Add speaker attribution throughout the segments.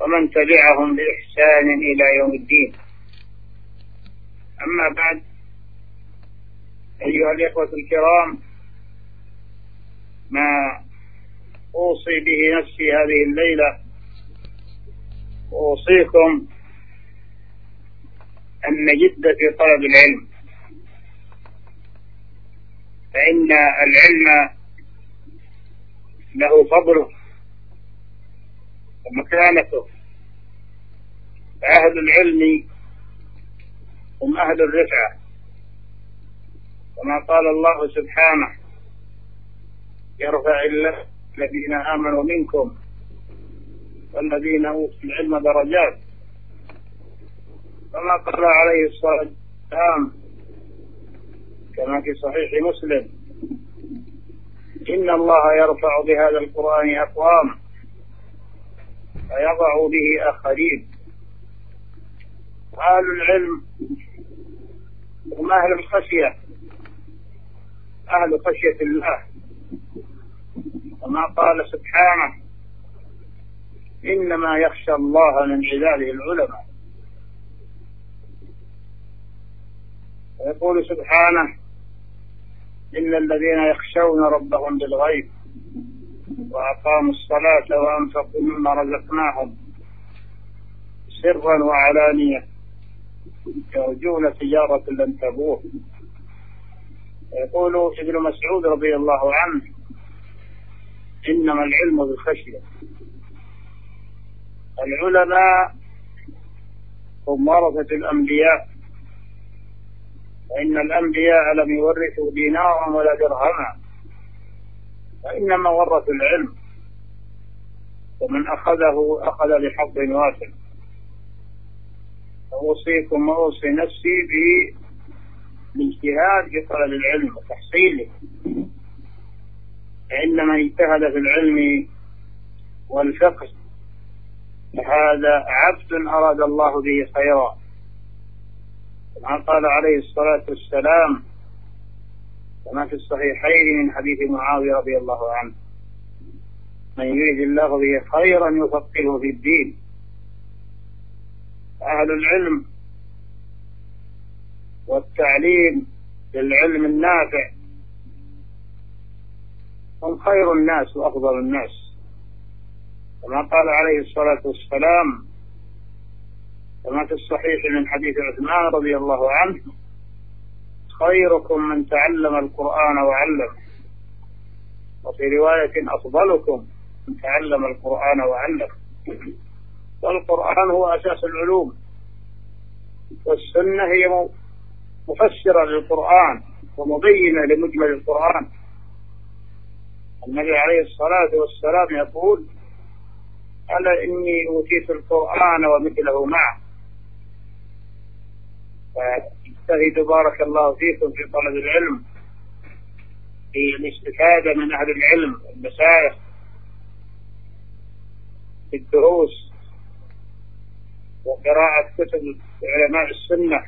Speaker 1: ومن تبعهم بإحسان إلى يوم الدين. أما بعد أيها الإخوة الكرام ما أوصي به نفسي هذه الليلة وأوصيكم أن نجد في طلب العلم. فإن العلم له فضله. ومكانته فأهل العلم هم أهل الرفعة. كما قال الله سبحانه يرفع الله الذين آمنوا منكم والذين أوتوا العلم درجات. كما قال عليه الصلاة والسلام كما في صحيح مسلم إن الله يرفع بهذا القرآن أقوام ويضع به آخرين. أهل العلم هم أهل الخشية أهل خشية الله. كما قال سبحانه إنما يخشى الله من عباده العلماء. ويقول سبحانه إن الذين يخشون ربهم بالغيب وأقاموا الصلاة وأنفقوا مما رزقناهم سرا وعلانية. يرجون تجارة لن تبور يقول ابن مسعود رضي الله عنه إنما العلم بالخشية. العلماء هم ورثة الأنبياء فإن الأنبياء لم يورثوا دينارا ولا درهما. وإنما ورثوا العلم. ومن أخذه أخذ بحظ واسع. أوصيكم وأوصي نفسي بالاجتهاد في طلب العلم وتحصيله. فإن من اجتهد في العلم والفقه فهذا عبد أراد الله به خيرا. كما قال عليه الصلاة والسلام كما في الصحيحين من حديث معاوية رضي الله عنه. من يريد الله به خيرا يفقهه في الدين. أهل العلم والتعليم للعلم النافع هم خير الناس وأفضل الناس. كما قال عليه الصلاة والسلام كما في الصحيح من حديث عثمان رضي الله عنه خيركم من تعلم القرآن وعلم. وفي رواية أفضلكم من تعلم القرآن وعلم. والقرآن هو أساس العلوم. والسنة هي مفسرة للقرآن ومبينة لمجمل القرآن. النبي عليه الصلاة والسلام يقول ألا إني أوتيت القرآن ومثله معه. فاجتهدوا بارك الله فيكم في طلب العلم في الاستفادة من أهل العلم المشايخ في الدروس وقراءة كتب علماء السنة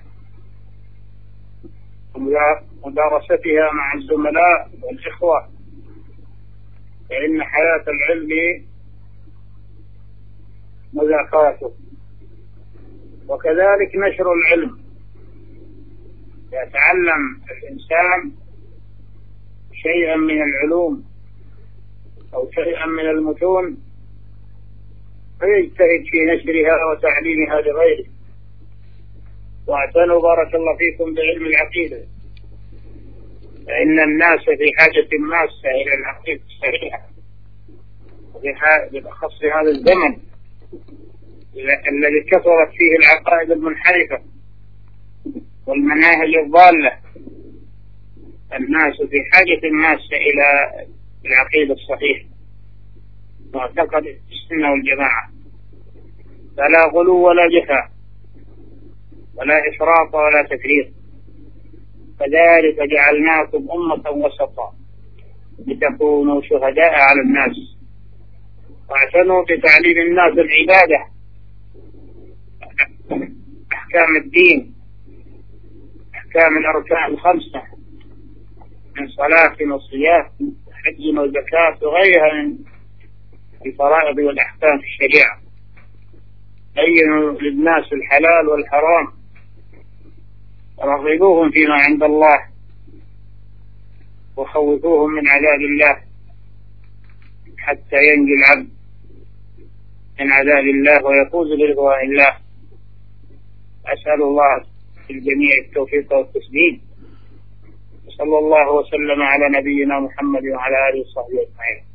Speaker 1: ومدارستها مع الزملاء والإخوة فإن حياة العلم مذاكرته وكذلك نشر العلم. يتعلم الإنسان شيئا من العلوم أو شيئا من المتون فيجتهد في نشرها وتعليمها لغيره. واعتنوا بارك الله فيكم بعلم العقيدة. فإن الناس في حاجة ماسة إلى العقيدة الصحيحة. بالأخص هذا الزمن الذي كثرت فيه العقائد المنحرفة. والمناهج الضالة. الناس في حاجة ماسة إلى العقيدة الصحيحة. معتقد السنة والجماعة. فلا غلو ولا جفاء. ولا إفراط ولا تفريط. كذلك جعلناكم أمة وسطا. لتكونوا شهداء على الناس. واعتنوا بتعليم الناس العبادة. أحكام الدين. أحكام الأركان الخمسة. من صلاة وصيام وحج وزكاة وغيرها من الفرائض والأحكام في الشريعة. بينوا للناس الحلال والحرام. رغبوهم فيما عند الله. وخوفوهم من عذاب الله. حتى ينجي العبد من عذاب الله ويفوز برضوان الله. أسأل الله للجميع التوفيق والتسديد صلى الله وسلم على نبينا محمد وعلى آله وصحبه أجمعين.